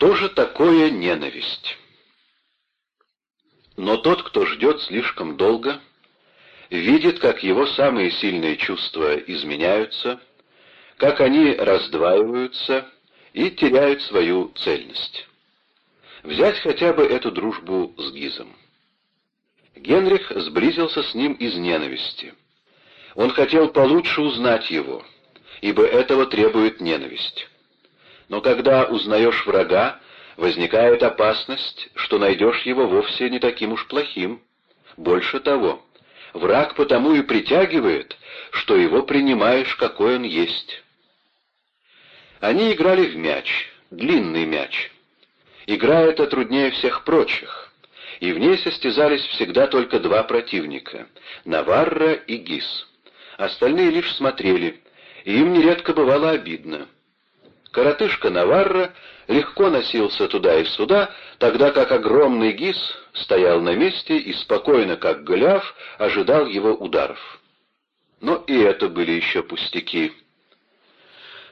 Что же такое ненависть? Но тот, кто ждет слишком долго, видит, как его самые сильные чувства изменяются, как они раздваиваются и теряют свою цельность. Взять хотя бы эту дружбу с Гизом. Генрих сблизился с ним из ненависти. Он хотел получше узнать его, ибо этого требует ненависть. Но когда узнаешь врага, возникает опасность, что найдешь его вовсе не таким уж плохим. Больше того, враг потому и притягивает, что его принимаешь, какой он есть. Они играли в мяч, длинный мяч. Игра эта труднее всех прочих, и в ней состязались всегда только два противника — Наварра и Гис. Остальные лишь смотрели, и им нередко бывало обидно. Коротышка Наварра легко носился туда и сюда, тогда как огромный Гис стоял на месте и спокойно, как Голиаф, ожидал его ударов. Но и это были еще пустяки.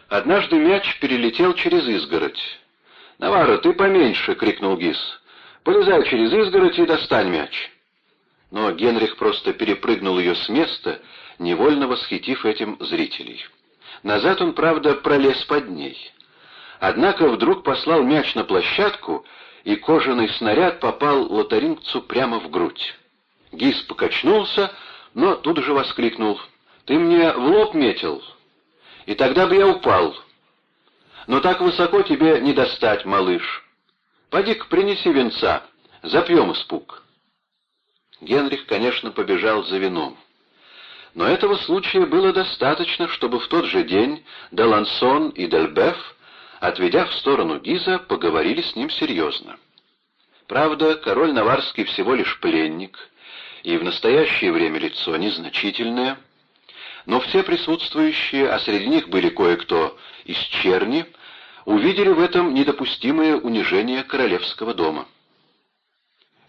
Однажды мяч перелетел через изгородь. «Навара, ты поменьше!» — крикнул Гис. «Полезай через изгородь и достань мяч!» Но Генрих просто перепрыгнул ее с места, невольно восхитив этим зрителей. Назад он, правда, пролез под ней. Однако вдруг послал мяч на площадку, и кожаный снаряд попал лотарингцу прямо в грудь. Гис покачнулся, но тут же воскликнул. «Ты мне в лоб метил, и тогда бы я упал. Но так высоко тебе не достать, малыш. Поди-ка принеси венца, запьем испуг. Генрих, конечно, побежал за вином. Но этого случая было достаточно, чтобы в тот же день Делансон и Дельбеф, отведя в сторону Гиза, поговорили с ним серьезно. Правда, король Наварский всего лишь пленник, и в настоящее время лицо незначительное — но все присутствующие, а среди них были кое-кто из черни, увидели в этом недопустимое унижение королевского дома.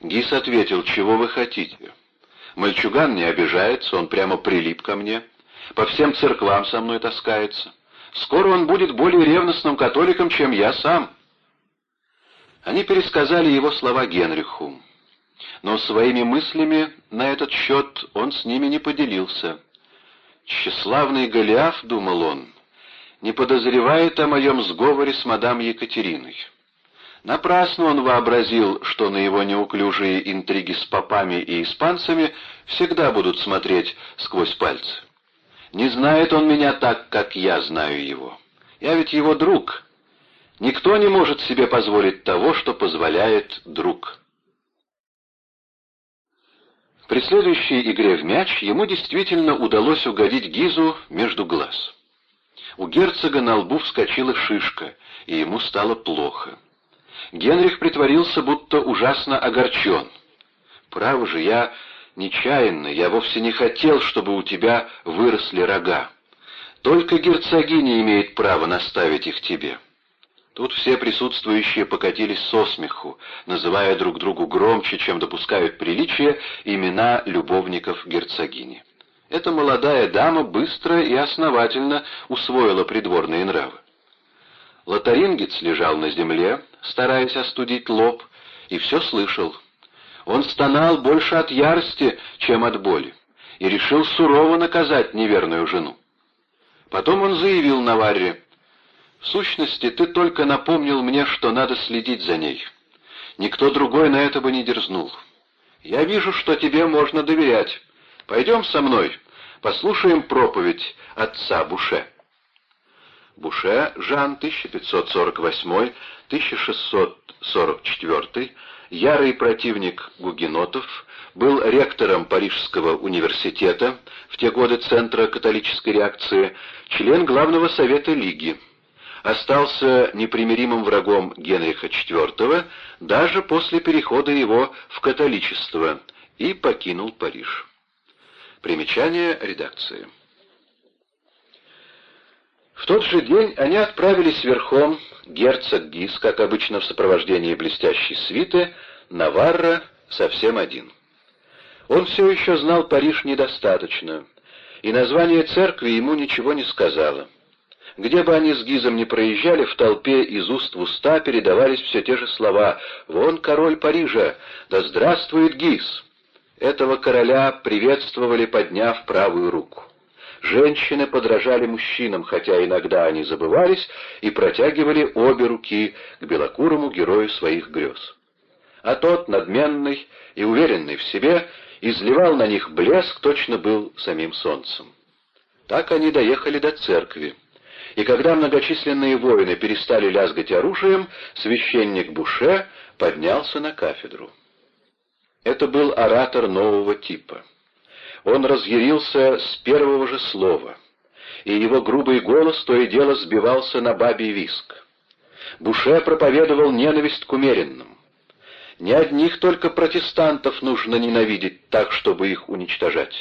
Гис ответил, чего вы хотите? Мальчуган не обижается, он прямо прилип ко мне, по всем церквам со мной таскается. Скоро он будет более ревностным католиком, чем я сам. Они пересказали его слова Генриху, но своими мыслями на этот счет он с ними не поделился. «Тщеславный Голиаф», — думал он, — «не подозревает о моем сговоре с мадам Екатериной». Напрасно он вообразил, что на его неуклюжие интриги с попами и испанцами всегда будут смотреть сквозь пальцы. Не знает он меня так, как я знаю его. Я ведь его друг. Никто не может себе позволить того, что позволяет друг. При следующей игре в мяч ему действительно удалось угодить Гизу между глаз. У герцога на лбу вскочила шишка, и ему стало плохо. Генрих притворился, будто ужасно огорчен. «Право же, я нечаянно, я вовсе не хотел, чтобы у тебя выросли рога. Только герцогиня имеет право наставить их тебе». Тут все присутствующие покатились со смеху, называя друг другу громче, чем допускают приличия, имена любовников герцогини. Эта молодая дама быстро и основательно усвоила придворные нравы. Лотарингец лежал на земле, стараясь остудить лоб, и все слышал. Он стонал больше от ярости, чем от боли, и решил сурово наказать неверную жену. Потом он заявил Наварре, в сущности, ты только напомнил мне, что надо следить за ней. Никто другой на это бы не дерзнул. Я вижу, что тебе можно доверять. Пойдем со мной, послушаем проповедь отца Буше». Буше Жан, 1548-1644, ярый противник гугенотов, был ректором Парижского университета, в те годы Центра католической реакции, член Главного совета Лиги остался непримиримым врагом Генриха IV даже после перехода его в католичество и покинул Париж. Примечание редакции. В тот же день они отправились верхом, герцог Гис, как обычно в сопровождении блестящей свиты, Наварра совсем один. Он все еще знал Париж недостаточно, и название церкви ему ничего не сказало. Где бы они с Гизом ни проезжали, в толпе из уст в уста передавались все те же слова «Вон король Парижа! Да здравствует Гиз!» Этого короля приветствовали, подняв правую руку. Женщины подражали мужчинам, хотя иногда они забывались и протягивали обе руки к белокурому герою своих грез. А тот, надменный и уверенный в себе, изливал на них блеск, точно был самим солнцем. Так они доехали до церкви. И когда многочисленные воины перестали лязгать оружием, священник Буше поднялся на кафедру. Это был оратор нового типа. Он разъярился с первого же слова, и его грубый голос то и дело сбивался на бабий виск. Буше проповедовал ненависть к умеренным. Не одних только протестантов нужно ненавидеть так, чтобы их уничтожать.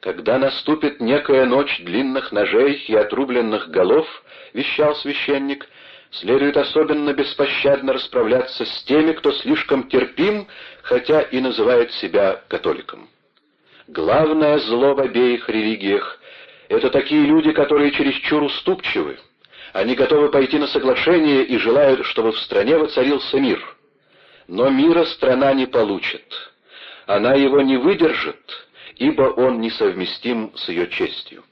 Когда наступит некая ночь длинных ножей и отрубленных голов, вещал священник, следует особенно беспощадно расправляться с теми, кто слишком терпим, хотя и называет себя католиком. Главное зло в обеих религиях — это такие люди, которые чересчур уступчивы. Они готовы пойти на соглашение и желают, чтобы в стране воцарился мир. Но мира страна не получит. Она его не выдержит, ибо он несовместим с ее честью.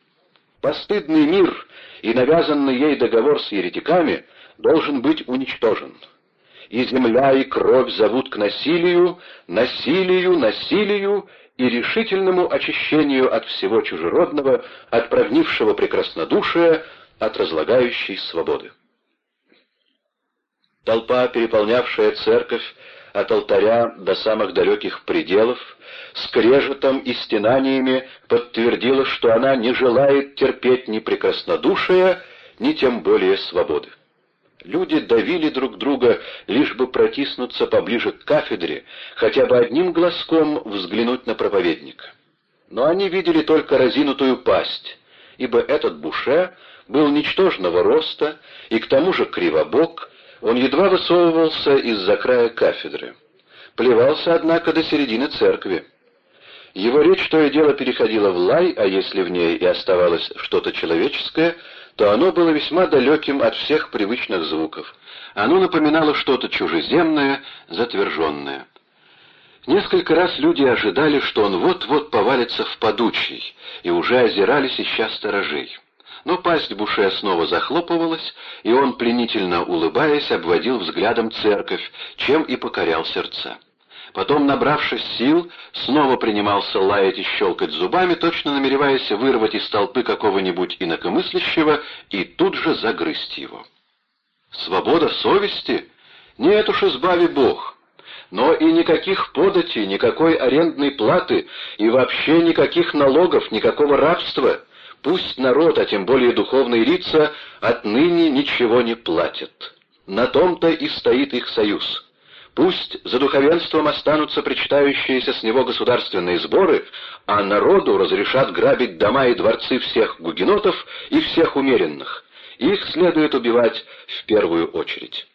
Постыдный мир и навязанный ей договор с еретиками должен быть уничтожен. И земля, и кровь зовут к насилию, насилию, насилию и решительному очищению от всего чужеродного, от прогнившего прекраснодушия, от разлагающей свободы. Толпа, переполнявшая церковь от алтаря до самых далеких пределов, скрежетом и стенаниями подтвердила, что она не желает терпеть ни прекраснодушия, ни тем более свободы. Люди давили друг друга, лишь бы протиснуться поближе к кафедре, хотя бы одним глазком взглянуть на проповедника. Но они видели только разинутую пасть, ибо этот Буше был ничтожного роста и к тому же кривобок, он едва высовывался из-за края кафедры. Плевался, однако, до середины церкви. Его речь то и дело переходила в лай, а если в ней и оставалось что-то человеческое — то оно было весьма далеким от всех привычных звуков. Оно напоминало что-то чужеземное, затверженное. Несколько раз люди ожидали, что он вот-вот повалится в подучий, и уже озирались, ища сторожей. Но пасть Буше снова захлопывалась, и он, пленительно улыбаясь, обводил взглядом церковь, чем и покорял сердца. Потом, набравшись сил, снова принимался лаять и щелкать зубами, точно намереваясь вырвать из толпы какого-нибудь инакомыслящего и тут же загрызть его. Свобода совести? Нет уж, избави Бог. Но и никаких податей, никакой арендной платы и вообще никаких налогов, никакого рабства. Пусть народ, а тем более духовные лица, отныне ничего не платят. На том-то и стоит их союз. Пусть за духовенством останутся причитающиеся с него государственные сборы, а народу разрешат грабить дома и дворцы всех гугенотов и всех умеренных. Их следует убивать в первую очередь.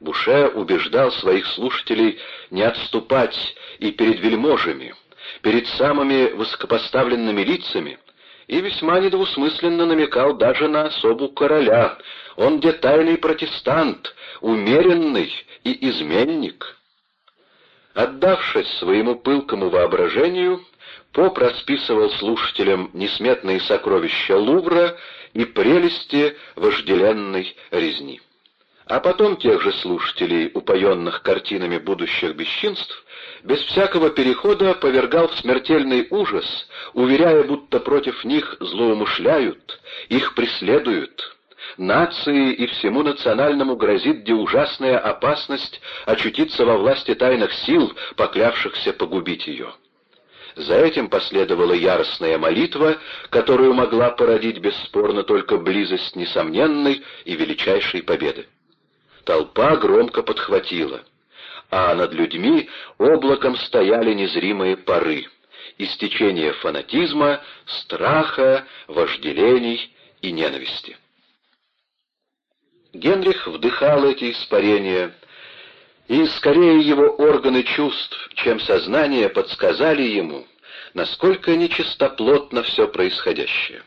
Буше убеждал своих слушателей не отступать и перед вельможами, перед самыми высокопоставленными лицами, и весьма недвусмысленно намекал даже на особу короля. Он где тайный протестант, умеренный и изменник. Отдавшись своему пылкому воображению, Поп расписывал слушателям несметные сокровища Лувра и прелести вожделенной резни. А потом тех же слушателей, упоенных картинами будущих бесчинств, без всякого перехода повергал в смертельный ужас, уверяя, будто против них злоумышляют, их преследуют. Нации и всему национальному грозит где ужасная опасность очутиться во власти тайных сил, поклявшихся погубить ее. За этим последовала яростная молитва, которую могла породить бесспорно только близость несомненной и величайшей победы. Толпа громко подхватила, а над людьми облаком стояли незримые пары, истечение фанатизма, страха, вожделений и ненависти. Генрих вдыхал эти испарения, и скорее его органы чувств, чем сознание, подсказали ему, насколько нечистоплотно все происходящее.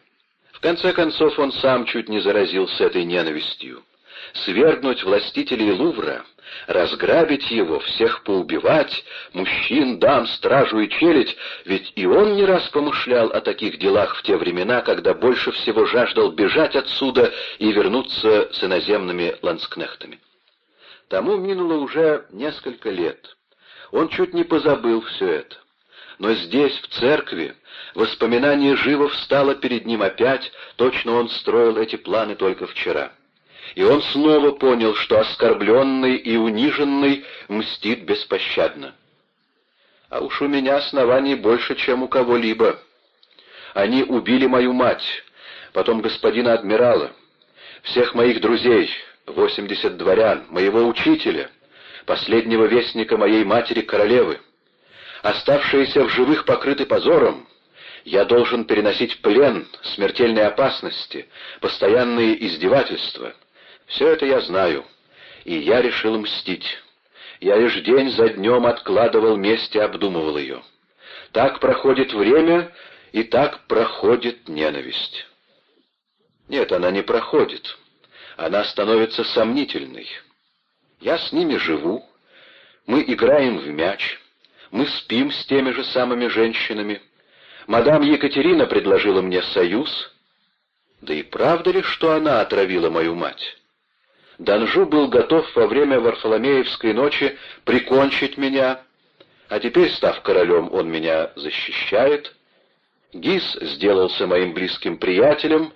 В конце концов, он сам чуть не заразился этой ненавистью. Свергнуть властителей Лувра, разграбить его, всех поубивать, мужчин, дам, стражу и челядь, ведь и он не раз помышлял о таких делах в те времена, когда больше всего жаждал бежать отсюда и вернуться с иноземными ланскнехтами. Тому минуло уже несколько лет. Он чуть не позабыл все это. Но здесь, в церкви, воспоминание живо встало перед ним опять, точно он строил эти планы только вчера. И он снова понял, что оскорбленный и униженный мстит беспощадно. А уж у меня оснований больше, чем у кого-либо. Они убили мою мать, потом господина адмирала, всех моих друзей, восемьдесят дворян, моего учителя, последнего вестника моей матери-королевы оставшиеся в живых покрыты позором, я должен переносить плен, смертельные опасности, постоянные издевательства. Все это я знаю, и я решил мстить. Я лишь день за днем откладывал месть и обдумывал ее. Так проходит время, и так проходит ненависть. Нет, она не проходит. Она становится сомнительной. Я с ними живу, мы играем в мяч, мы спим с теми же самыми женщинами. Мадам Екатерина предложила мне союз. Да и правда ли, что она отравила мою мать? Данжу был готов во время Варфоломеевской ночи прикончить меня, а теперь, став королем, он меня защищает. Гис сделался моим близким приятелем.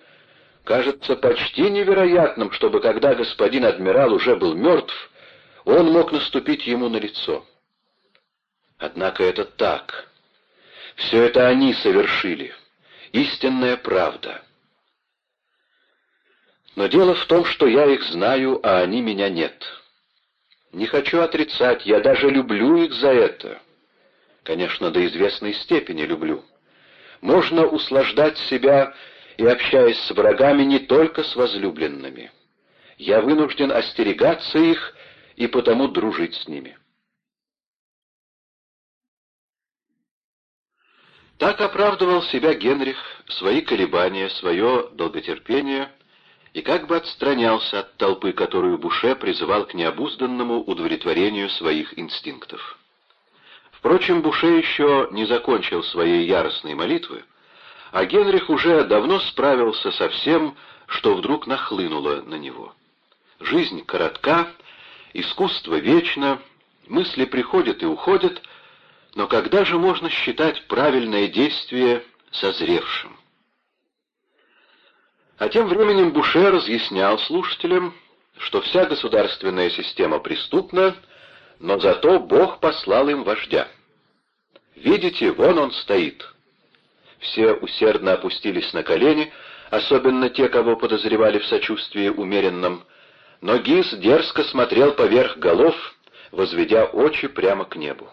Кажется почти невероятным, чтобы когда господин адмирал уже был мертв, он мог наступить ему на лицо. Однако это так. Все это они совершили. Истинная правда. Но дело в том, что я их знаю, а они меня нет. Не хочу отрицать, я даже люблю их за это. Конечно, до известной степени люблю. Можно услаждать себя и общаясь с врагами не только с возлюбленными. Я вынужден остерегаться их и потому дружить с ними. Так оправдывал себя Генрих, свои колебания, свое долготерпение и как бы отстранялся от толпы, которую Буше призывал к необузданному удовлетворению своих инстинктов. Впрочем, Буше еще не закончил своей яростной молитвы, а Генрих уже давно справился со всем, что вдруг нахлынуло на него. Жизнь коротка, искусство вечно, мысли приходят и уходят — но когда же можно считать правильное действие созревшим? А тем временем Буше разъяснял слушателям, что вся государственная система преступна, но зато Бог послал им вождя. Видите, вон он стоит. Все усердно опустились на колени, особенно те, кого подозревали в сочувствии умеренном, но Гиз дерзко смотрел поверх голов, возведя очи прямо к небу.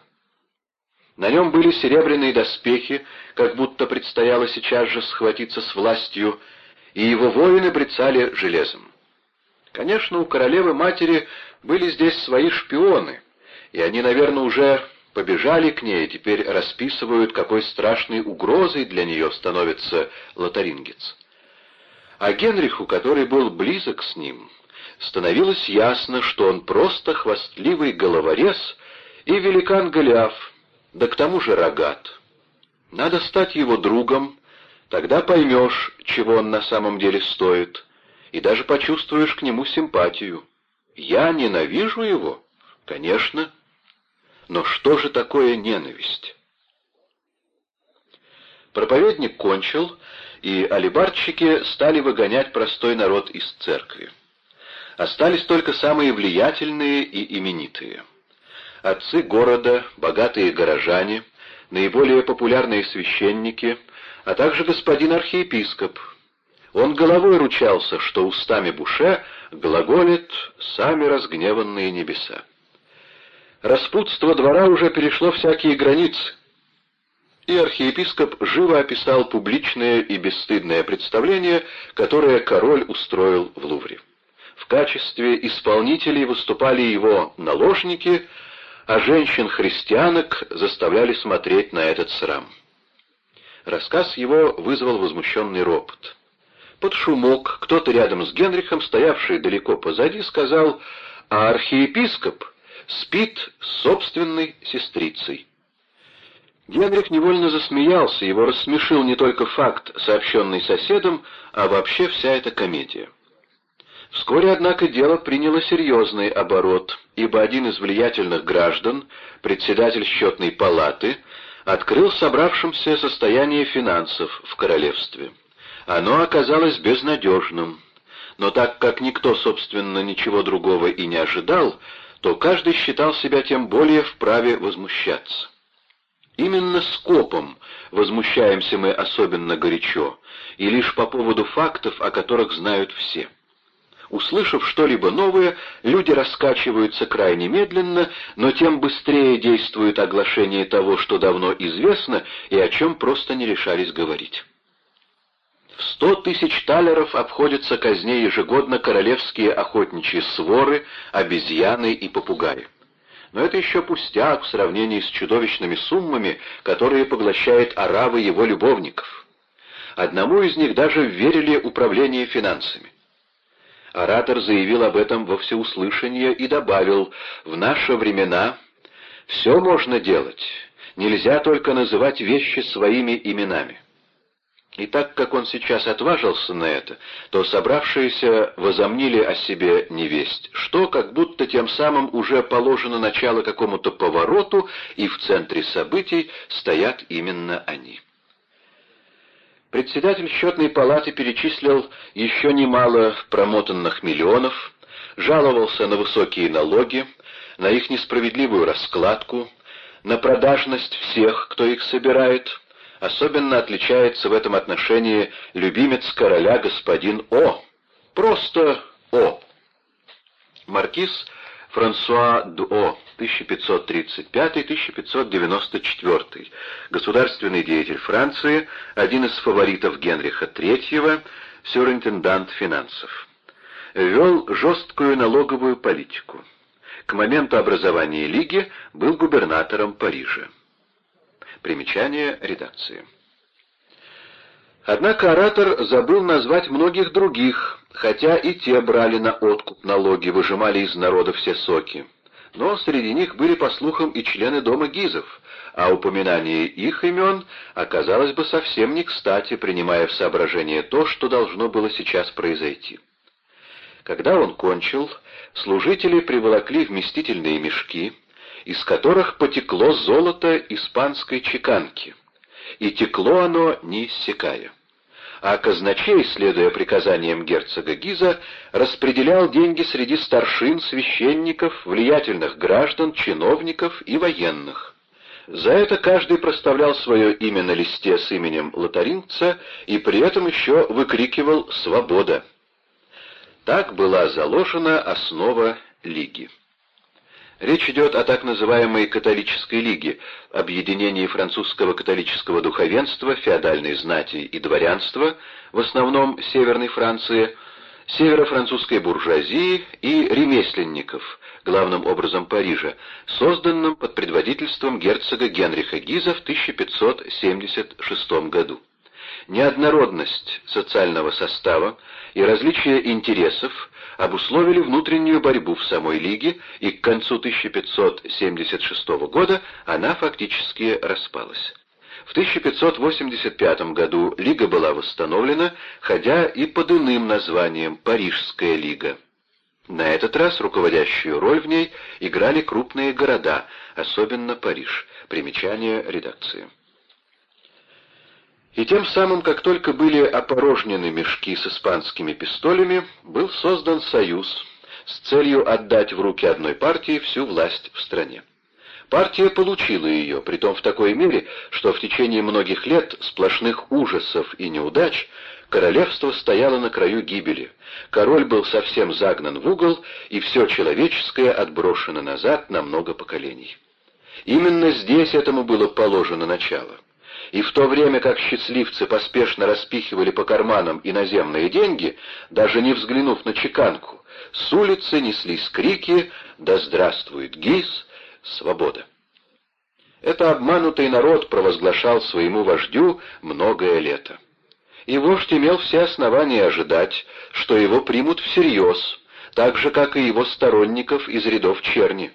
На нем были серебряные доспехи, как будто предстояло сейчас же схватиться с властью, и его воины брецали железом. Конечно, у королевы-матери были здесь свои шпионы, и они, наверное, уже побежали к ней и теперь расписывают, какой страшной угрозой для нее становится лотарингец. А Генриху, который был близок с ним, становилось ясно, что он просто хвастливый головорез и великан Голиаф, да к тому же рогат. Надо стать его другом, тогда поймешь, чего он на самом деле стоит, и даже почувствуешь к нему симпатию. Я ненавижу его? Конечно. Но что же такое ненависть? Проповедник кончил, и алибарщики стали выгонять простой народ из церкви. Остались только самые влиятельные и именитые отцы города, богатые горожане, наиболее популярные священники, а также господин архиепископ. Он головой ручался, что устами Буше глаголит сами разгневанные небеса. Распутство двора уже перешло всякие границы, и архиепископ живо описал публичное и бесстыдное представление, которое король устроил в Лувре. В качестве исполнителей выступали его наложники — а женщин-христианок заставляли смотреть на этот срам. Рассказ его вызвал возмущенный ропот. Под шумок кто-то рядом с Генрихом, стоявший далеко позади, сказал, а архиепископ спит с собственной сестрицей. Генрих невольно засмеялся, его рассмешил не только факт, сообщенный соседом, а вообще вся эта комедия. Вскоре, однако, дело приняло серьезный оборот, ибо один из влиятельных граждан, председатель счетной палаты, открыл собравшимся состояние финансов в королевстве. Оно оказалось безнадежным, но так как никто, собственно, ничего другого и не ожидал, то каждый считал себя тем более вправе возмущаться. Именно скопом возмущаемся мы особенно горячо, и лишь по поводу фактов, о которых знают все. Услышав что-либо новое, люди раскачиваются крайне медленно, но тем быстрее действует оглашение того, что давно известно и о чем просто не решались говорить. В сто тысяч талеров обходятся казне ежегодно королевские охотничьи своры, обезьяны и попугаи. Но это еще пустяк в сравнении с чудовищными суммами, которые поглощает Аравы его любовников. Одному из них даже верили управление финансами. Оратор заявил об этом во всеуслышание и добавил, «В наши времена все можно делать, нельзя только называть вещи своими именами». И так как он сейчас отважился на это, то собравшиеся возомнили о себе невесть, что как будто тем самым уже положено начало какому-то повороту, и в центре событий стоят именно они. Председатель счетной палаты перечислил еще немало промотанных миллионов, жаловался на высокие налоги, на их несправедливую раскладку, на продажность всех, кто их собирает. Особенно отличается в этом отношении любимец короля господин О. Просто О. Маркиз Франсуа Дуо, 1535-1594, государственный деятель Франции, один из фаворитов Генриха III, сюринтендант финансов. Вел жесткую налоговую политику. К моменту образования Лиги был губернатором Парижа. Примечание редакции. Однако оратор забыл назвать многих других, хотя и те брали на откуп налоги, выжимали из народа все соки. Но среди них были, по слухам, и члены дома Гизов, а упоминание их имен оказалось бы совсем не кстати, принимая в соображение то, что должно было сейчас произойти. Когда он кончил, служители приволокли вместительные мешки, из которых потекло золото испанской чеканки, и текло оно не иссякая а казначей, следуя приказаниям герцога Гиза, распределял деньги среди старшин, священников, влиятельных граждан, чиновников и военных. За это каждый проставлял свое имя на листе с именем лотарингца и при этом еще выкрикивал «Свобода!». Так была заложена основа Лиги. Речь идет о так называемой католической лиге, объединении французского католического духовенства, феодальной знати и дворянства, в основном Северной Франции, северо-французской буржуазии и ремесленников, главным образом Парижа, созданном под предводительством герцога Генриха Гиза в 1576 году. Неоднородность социального состава и различие интересов обусловили внутреннюю борьбу в самой Лиге, и к концу 1576 года она фактически распалась. В 1585 году Лига была восстановлена, хотя и под иным названием «Парижская лига». На этот раз руководящую роль в ней играли крупные города, особенно Париж. Примечание редакции. И тем самым, как только были опорожнены мешки с испанскими пистолями, был создан союз с целью отдать в руки одной партии всю власть в стране. Партия получила ее, притом в такой мере, что в течение многих лет сплошных ужасов и неудач королевство стояло на краю гибели, король был совсем загнан в угол, и все человеческое отброшено назад на много поколений. Именно здесь этому было положено начало и в то время как счастливцы поспешно распихивали по карманам иноземные деньги, даже не взглянув на чеканку, с улицы неслись крики «Да здравствует ГИС! Свобода!». Это обманутый народ провозглашал своему вождю многое лето. и вождь имел все основания ожидать, что его примут всерьез, так же, как и его сторонников из рядов черни.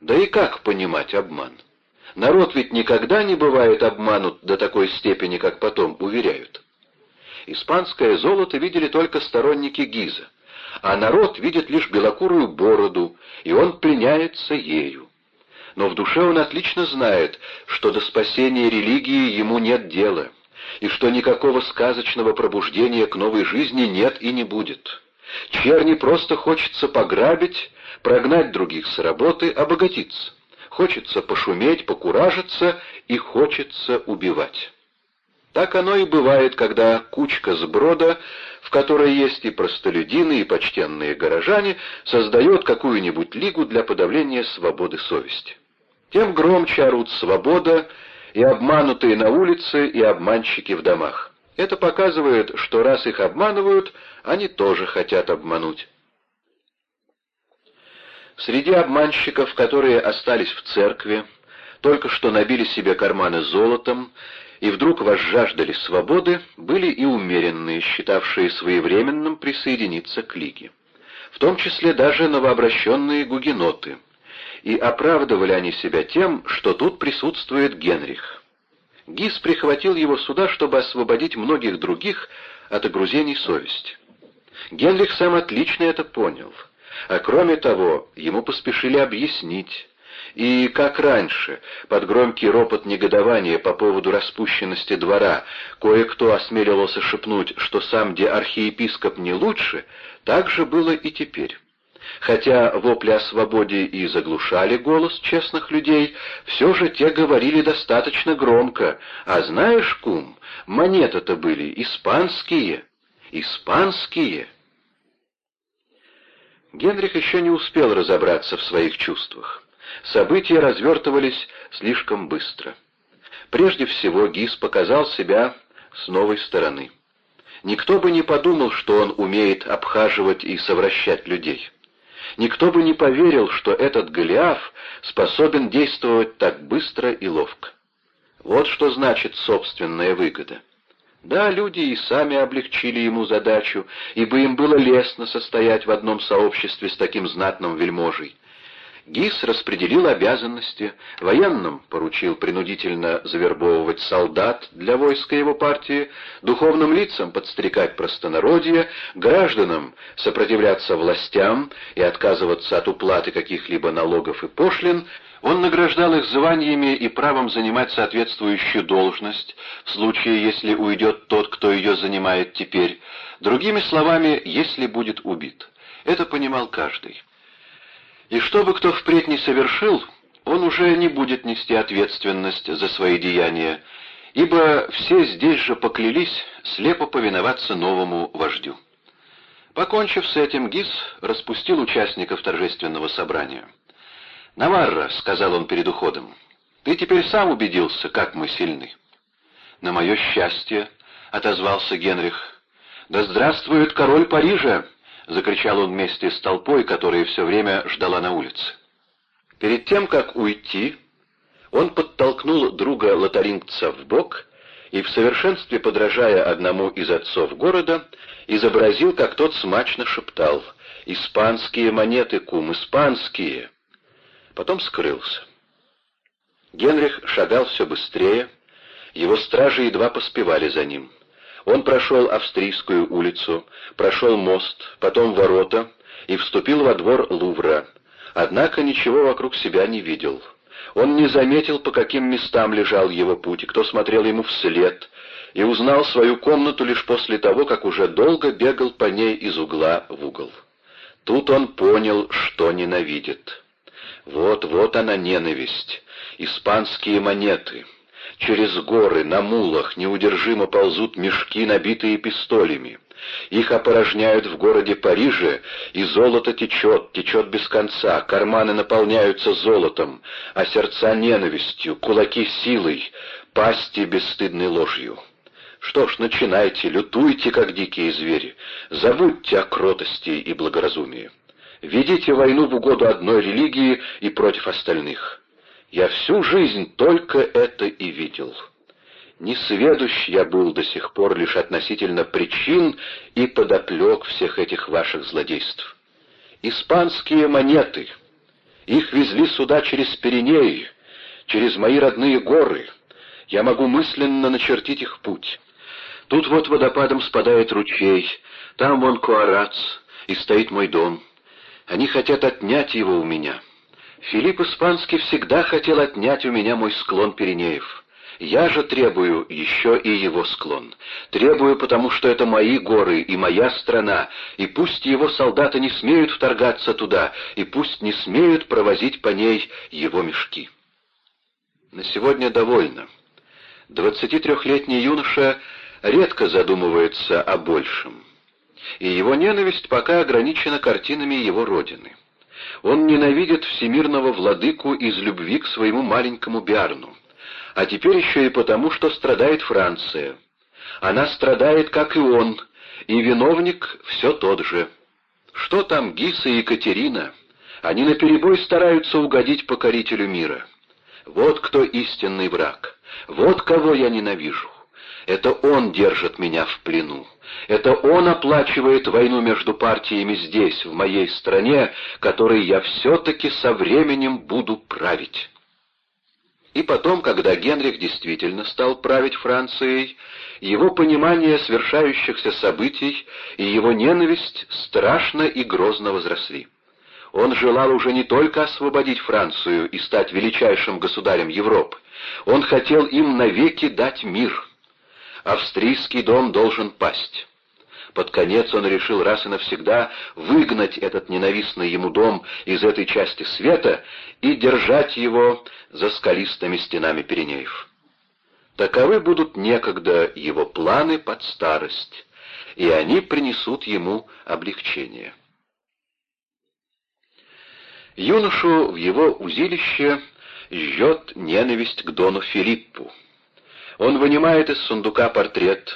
Да и как понимать обман? Народ ведь никогда не бывает обманут до такой степени, как потом уверяют. Испанское золото видели только сторонники Гиза, а народ видит лишь белокурую бороду, и он пленяется ею. Но в душе он отлично знает, что до спасения религии ему нет дела, и что никакого сказочного пробуждения к новой жизни нет и не будет. Черни просто хочется пограбить, прогнать других с работы, обогатиться. Хочется пошуметь, покуражиться и хочется убивать. Так оно и бывает, когда кучка сброда, в которой есть и простолюдины, и почтенные горожане, создает какую-нибудь лигу для подавления свободы совести. Тем громче орут свобода и обманутые на улице, и обманщики в домах. Это показывает, что раз их обманывают, они тоже хотят обмануть. Среди обманщиков, которые остались в церкви, только что набили себе карманы золотом и вдруг возжаждали свободы, были и умеренные, считавшие своевременным присоединиться к Лиге. В том числе даже новообращенные гугеноты. И оправдывали они себя тем, что тут присутствует Генрих. Гис прихватил его сюда, чтобы освободить многих других от огрузений совести. Генрих сам отлично это понял — а кроме того, ему поспешили объяснить, и, как раньше, под громкий ропот негодования по поводу распущенности двора, кое-кто осмеливался шепнуть, что сам де архиепископ не лучше, так же было и теперь. Хотя вопли о свободе и заглушали голос честных людей, все же те говорили достаточно громко. «А знаешь, кум, монеты-то были испанские, испанские!» Генрих еще не успел разобраться в своих чувствах. События развертывались слишком быстро. Прежде всего Гис показал себя с новой стороны. Никто бы не подумал, что он умеет обхаживать и совращать людей. Никто бы не поверил, что этот Голиаф способен действовать так быстро и ловко. Вот что значит собственная выгода. Да, люди и сами облегчили ему задачу, ибо им было лестно состоять в одном сообществе с таким знатным вельможей. ГИС распределил обязанности, военным поручил принудительно завербовывать солдат для войска его партии, духовным лицам подстрекать простонародье, гражданам сопротивляться властям и отказываться от уплаты каких-либо налогов и пошлин, он награждал их званиями и правом занимать соответствующую должность, в случае, если уйдет тот, кто ее занимает теперь, другими словами, если будет убит. Это понимал каждый. И что бы кто впредь не совершил, он уже не будет нести ответственность за свои деяния, ибо все здесь же поклялись слепо повиноваться новому вождю. Покончив с этим, Гис распустил участников торжественного собрания. «Наварра», — сказал он перед уходом, — «ты теперь сам убедился, как мы сильны». «На мое счастье», — отозвался Генрих, — «да здравствует король Парижа!» — закричал он вместе с толпой, которая все время ждала на улице. Перед тем, как уйти, он подтолкнул друга лотарингца в бок и, в совершенстве подражая одному из отцов города, изобразил, как тот смачно шептал «Испанские монеты, кум, испанские!» Потом скрылся. Генрих шагал все быстрее, его стражи едва поспевали за ним. Он прошел Австрийскую улицу, прошел мост, потом ворота и вступил во двор Лувра. Однако ничего вокруг себя не видел. Он не заметил, по каким местам лежал его путь, кто смотрел ему вслед, и узнал свою комнату лишь после того, как уже долго бегал по ней из угла в угол. Тут он понял, что ненавидит. Вот-вот она ненависть, испанские монеты — Через горы, на мулах, неудержимо ползут мешки, набитые пистолями. Их опорожняют в городе Париже, и золото течет, течет без конца, карманы наполняются золотом, а сердца ненавистью, кулаки силой, пасти бесстыдной ложью. Что ж, начинайте, лютуйте, как дикие звери, забудьте о кротости и благоразумии. Ведите войну в угоду одной религии и против остальных. Я всю жизнь только это и видел. Несведущ я был до сих пор лишь относительно причин и подоплек всех этих ваших злодейств. Испанские монеты. Их везли сюда через Пиренеи, через мои родные горы. Я могу мысленно начертить их путь. Тут вот водопадом спадает ручей, там вон Куарац, и стоит мой дом. Они хотят отнять его у меня. Филипп Испанский всегда хотел отнять у меня мой склон Пиренеев. Я же требую еще и его склон. Требую, потому что это мои горы и моя страна, и пусть его солдаты не смеют вторгаться туда, и пусть не смеют провозить по ней его мешки. На сегодня довольно. Двадцатитрехлетний юноша редко задумывается о большем, и его ненависть пока ограничена картинами его родины. Он ненавидит всемирного владыку из любви к своему маленькому Биарну, а теперь еще и потому, что страдает Франция. Она страдает, как и он, и виновник все тот же. Что там Гиса и Екатерина? Они наперебой стараются угодить покорителю мира. Вот кто истинный враг. Вот кого я ненавижу. Это он держит меня в плену. Это он оплачивает войну между партиями здесь, в моей стране, которой я все-таки со временем буду править. И потом, когда Генрих действительно стал править Францией, его понимание свершающихся событий и его ненависть страшно и грозно возросли. Он желал уже не только освободить Францию и стать величайшим государем Европы, он хотел им навеки дать мир. Австрийский дом должен пасть. Под конец он решил раз и навсегда выгнать этот ненавистный ему дом из этой части света и держать его за скалистыми стенами Пиренеев. Таковы будут некогда его планы под старость, и они принесут ему облегчение. Юношу в его узилище жжет ненависть к Дону Филиппу. Он вынимает из сундука портрет.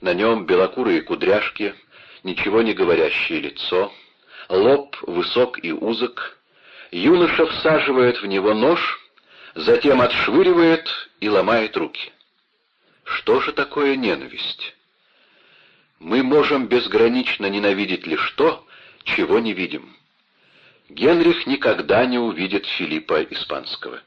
На нем белокурые кудряшки, ничего не говорящее лицо, лоб высок и узок. Юноша всаживает в него нож, затем отшвыривает и ломает руки. Что же такое ненависть? Мы можем безгранично ненавидеть лишь то, чего не видим. Генрих никогда не увидит Филиппа Испанского.